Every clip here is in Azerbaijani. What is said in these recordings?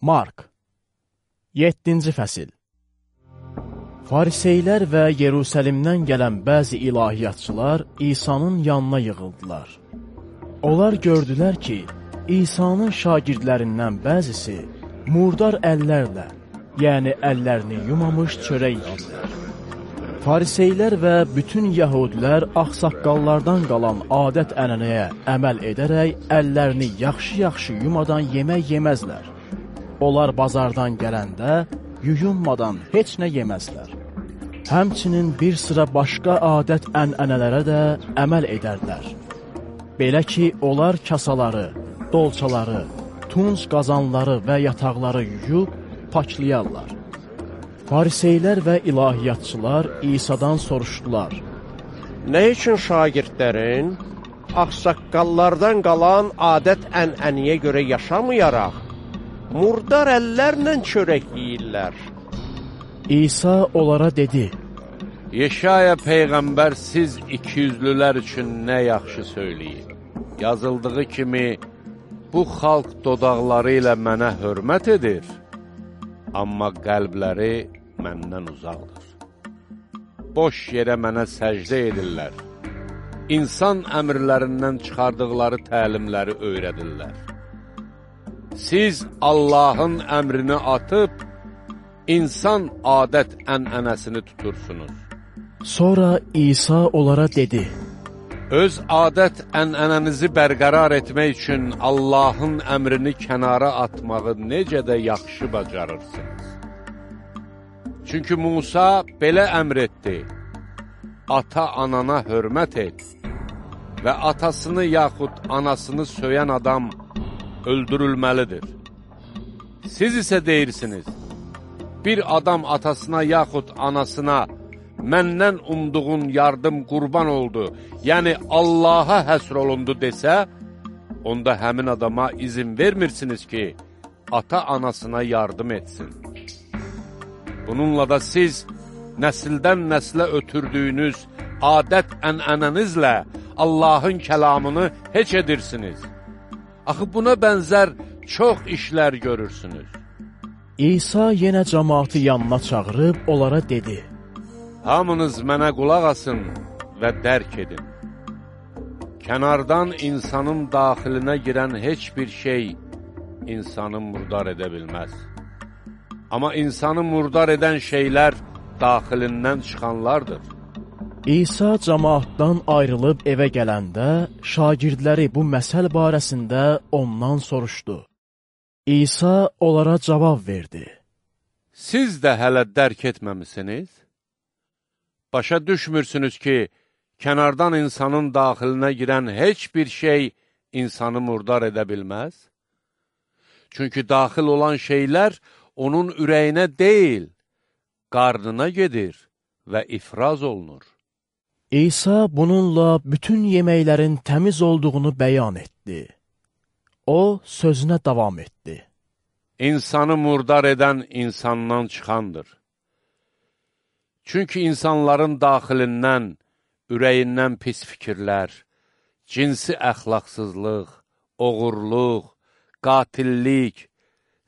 Mark 7-ci fəsil Fariseylər və Yerusəlimdən gələn bəzi ilahiyyatçılar İsa'nın yanına yığıldılar. Onlar gördülər ki, İsa'nın şagirdlərindən bəzisi murdar əllərlə, yəni əllərini yumamış çörək yiyirlər. Fariseylər və bütün yəhudilər axsaqqallardan qalan adət-ənənəyə əməl edərək əllərini yaxşı-yaxşı yumadan yemək yeməzlər. Onlar bazardan gələndə yuyunmadan heç nə yeməzlər. Həmçinin bir sıra başqa adət ənənələrə də əməl edərlər. Belə ki, onlar kasaları, dolçaları, tunc qazanları və yataqları yuyub paklayarlar. Fariseylər və ilahiyyatçılar İsa'dan soruşdular. Nə üçün şagirdlərin axsaqqallardan qalan adət ənənəyə görə yaşamayaraq murdar əllərlə çörək yeyirlər. İsa onlara dedi, Yeşaya Peyğəmbər siz ikiyüzlülər üçün nə yaxşı söyləyib. Yazıldığı kimi, bu xalq dodaqları ilə mənə hörmət edir, amma qəlbləri məndən uzaqdır. Boş yerə mənə səcdə edirlər. İnsan əmrlərindən çıxardıqları təlimləri öyrədirlər. Siz Allahın əmrini atıb, insan adət ənənəsini tutursunuz. Sonra İsa onlara dedi, Öz adət ənənənizi bərqərar etmək üçün Allahın əmrini kənara atmağı necə də yaxşı bacarırsınız. Çünki Musa belə əmr etdi, ata-anana hörmət et və atasını yaxud anasını söyən adam öldürülməlidir. Siz isə deyirsiniz, bir adam atasına yaxud anasına məndən umduğun yardım qurban oldu, yəni Allaha həsr olundu desə, onda həmin adama izin vermirsiniz ki, ata-anasına yardım etsin. Bununla da siz nəsildən nəslə ötürdüyünüz adət ənənənizlə Allahın kəlamını heç edirsiniz. Axı buna bənzər çox işlər görürsünüz. İsa yenə cəmaatı yanına çağırıb onlara dedi, Hamınız mənə qulaq asın və dərk edin. Kənardan insanın daxilinə girən heç bir şey insanı murdar edə bilməz. Amma insanı murdar edən şeylər daxilindən çıxanlardır. İsa cəmaatdan ayrılıb evə gələndə, şagirdləri bu məsəl barəsində ondan soruşdu. İsa onlara cavab verdi. Siz də hələ dərk etməmisiniz? Başa düşmürsünüz ki, kənardan insanın daxilinə girən heç bir şey insanı murdar edə bilməz? Çünki daxil olan şeylər onun ürəyinə deyil, qarnına gedir və ifraz olunur. İsa bununla bütün yeməklərin təmiz olduğunu bəyan etdi. O, sözünə davam etdi. İnsanı murdar edən insandan çıxandır. Çünki insanların daxilindən, ürəyindən pis fikirlər, cinsi əxlaqsızlıq, oğurluq, qatillik,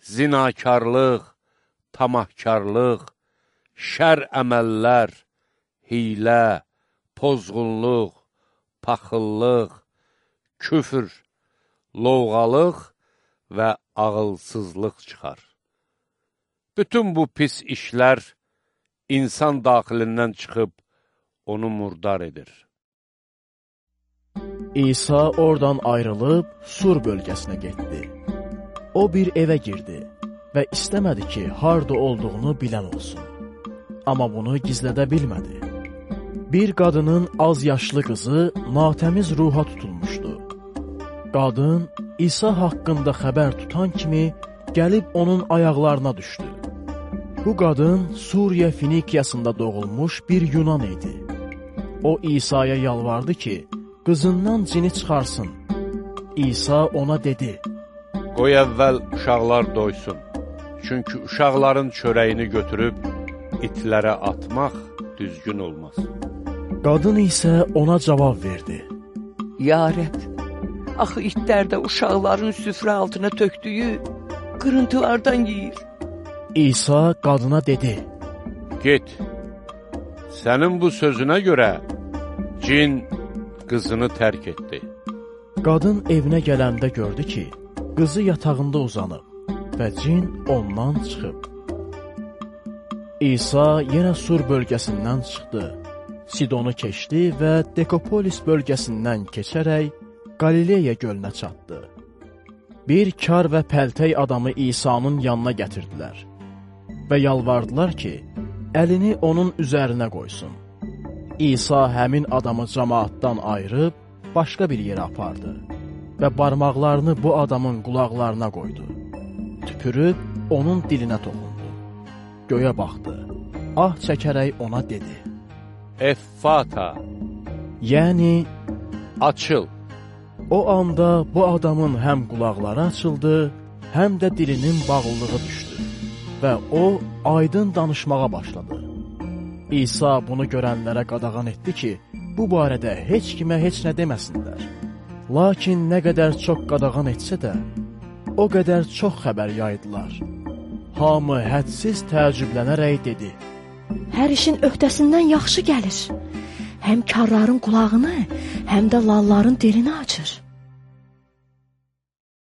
zinakarlıq, tamahkarlıq, şər əməllər, hilə, pozğunluq, paxıllıq, küfr, lovğalıq və ağılsızlıq çıxar. Bütün bu pis işlər insan daxilindən çıxıb onu murdar edir. İsa oradan ayrılıb Sur bölgəsinə getdi. O bir evə girdi və istəmədi ki, harda olduğunu bilən olsun. Amma bunu gizlədə bilmədi bir qadının az yaşlı qızı natəmiz ruha tutulmuşdu. Qadın İsa haqqında xəbər tutan kimi gəlib onun ayaqlarına düşdü. Bu qadın Suriya Finikiyasında doğulmuş bir Yunan idi. O İsa'ya yalvardı ki, qızından cini çıxarsın. İsa ona dedi, Qoy əvvəl uşaqlar doysun, çünki uşaqların çörəyini götürüb itlərə atmaq düzgün olmaz. Qadın isə ona cavab verdi. Ya Rəbb, axı itlər də uşaqların süfrə altına tökdüyü qırıntılardan yeyir. İsa qadına dedi: Get. Sənin bu sözünə görə cin qızını tərk etdi. Qadın evinə gələndə gördü ki, qızı yatağında uzanıb və cin ondan çıxıb. İsa yenə Sur bölgəsindən çıxdı. Sidonu keçdi və Dekopolis bölgəsindən keçərək Qalileya gölünə çatdı. Bir kar və pəltək adamı İsa'nın yanına gətirdilər və yalvardılar ki, əlini onun üzərinə qoysun. İsa həmin adamı cəmaatdan ayırıb başqa bir yerə apardı və barmaqlarını bu adamın qulaqlarına qoydu. Tüpürüb onun dilinə toxundu. Göyə baxdı. Ah çəkərək ona dedi: Effata, "Yəni açıl. o anda bu adamın həm qulaqları açıldı, həm də dilinin bağlılığı düşdü və o aydın danışmağa başladı." İsa bunu görənlərə qadağan etdi ki, bu barədə heç kimə heç nə deməsinlər. Lakin nə qədər çox qadağan etsə də, o qədər çox xəbər yaydılar. Hamı hədsiz təəccüblənərək dedi: Hər işin öhdəsindən yaxşı gəlir. Həm karların qulağını, həm də lalların dilini açır.